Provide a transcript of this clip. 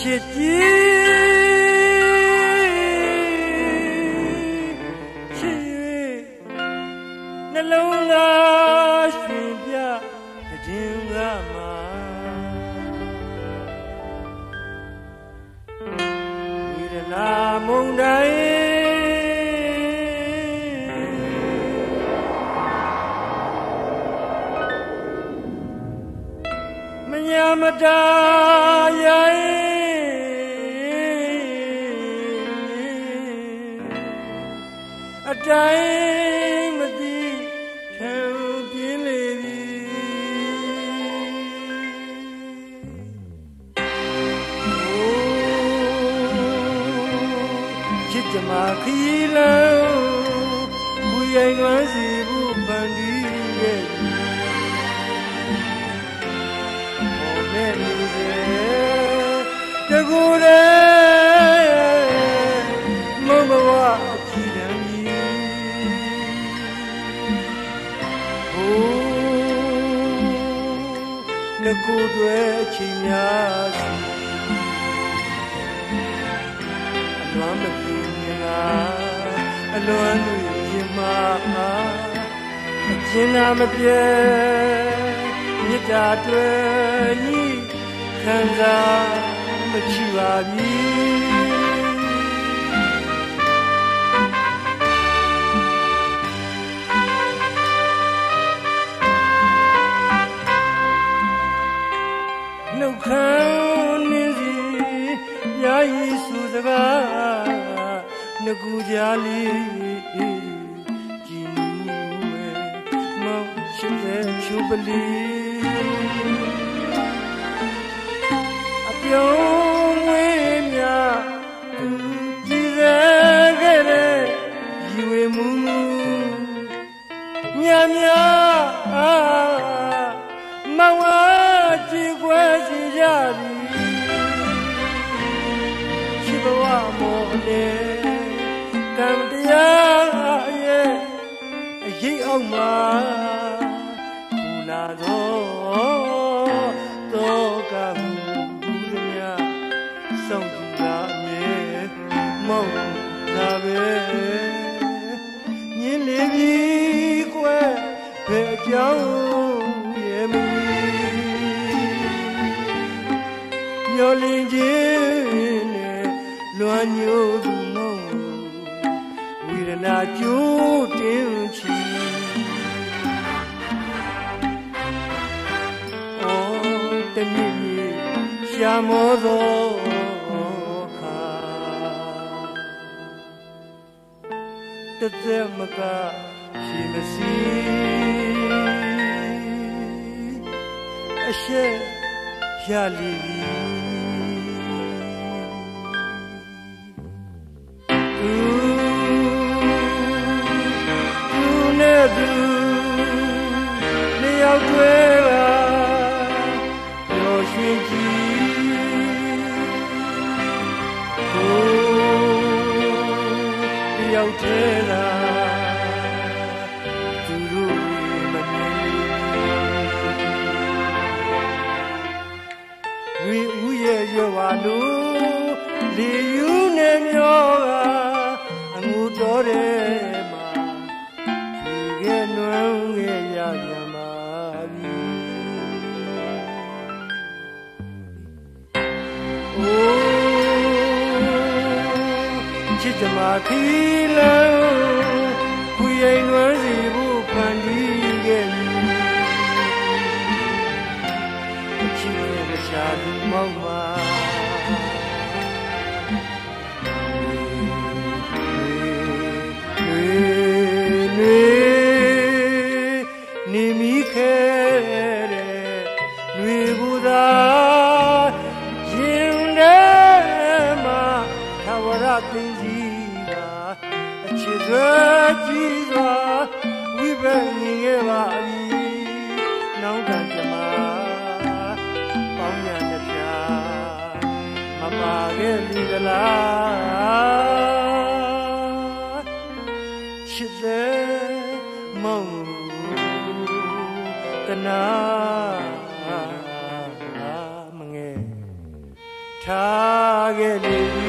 စ်ကြီးချစ်၍နှလုံးသားရှင်ပြတည်ငါမှာဝိရဏမုန်တိုင်းမညာမတာရို တိုင်းမသိခံပြင်းလေပြီချစ်ကြမှာခီးလန်းဘူရင်လွမ်းစီဘူးပန်ဒီရဲ့ ငကိုတွေချင်းများစီအလွမ်းမပြင်းလားအလွမ်းလူရင်မာအကျဉ်းနာမပြေမြစ်တာတွေညီခံစားမချီပါပြီ ငကူကြလေးကြည်နူးမဲ့မောင်ရှိတဲ့ချူပလီအပြုံးဝေးမြသူကြည်စဲခဲ့တဲ့ယူဝေမှုမှုညမြမောင်ဝါကြည်ခွဲစီကြသည်ရှိဘဝမောနေ ကံတရားရဲ့အရေးအောက်မှာဘူလာသောတောကမှုဘူးသည်များဆုံးကြတာမြေမောက်လာပဲညင်းလေပြီကွယ်ဘယ်အကြောင်းရဲ့မီမျောလင်းခြင်းနဲ့လွမ်းညိုသူမုံဝိ ရဏကျိုးတင်ချီအော်တနည်းနည်းရှာမောသောခါတသက်မကရှိမစီအရှက်ရလီ ယောက်တည်းလာသူတို့မမြင်ဝီဦးရဲ့ရွဝါလို့လေယူနေမျောကအငူတော်တဲ့ ချစ်ကြမှာ သဝရသိင်ကြီးတာအချစ်စွဲကြီးစွာဝိဘက်မြင်ခဲ့ပါပြီနောင်တန်ကြမှာပေါင်းရနှစ်ဖြာမပါခဲ့ပြီသလားချစ်တဲ့မောင်တနာမငယ်ထားခဲ့လေပြီ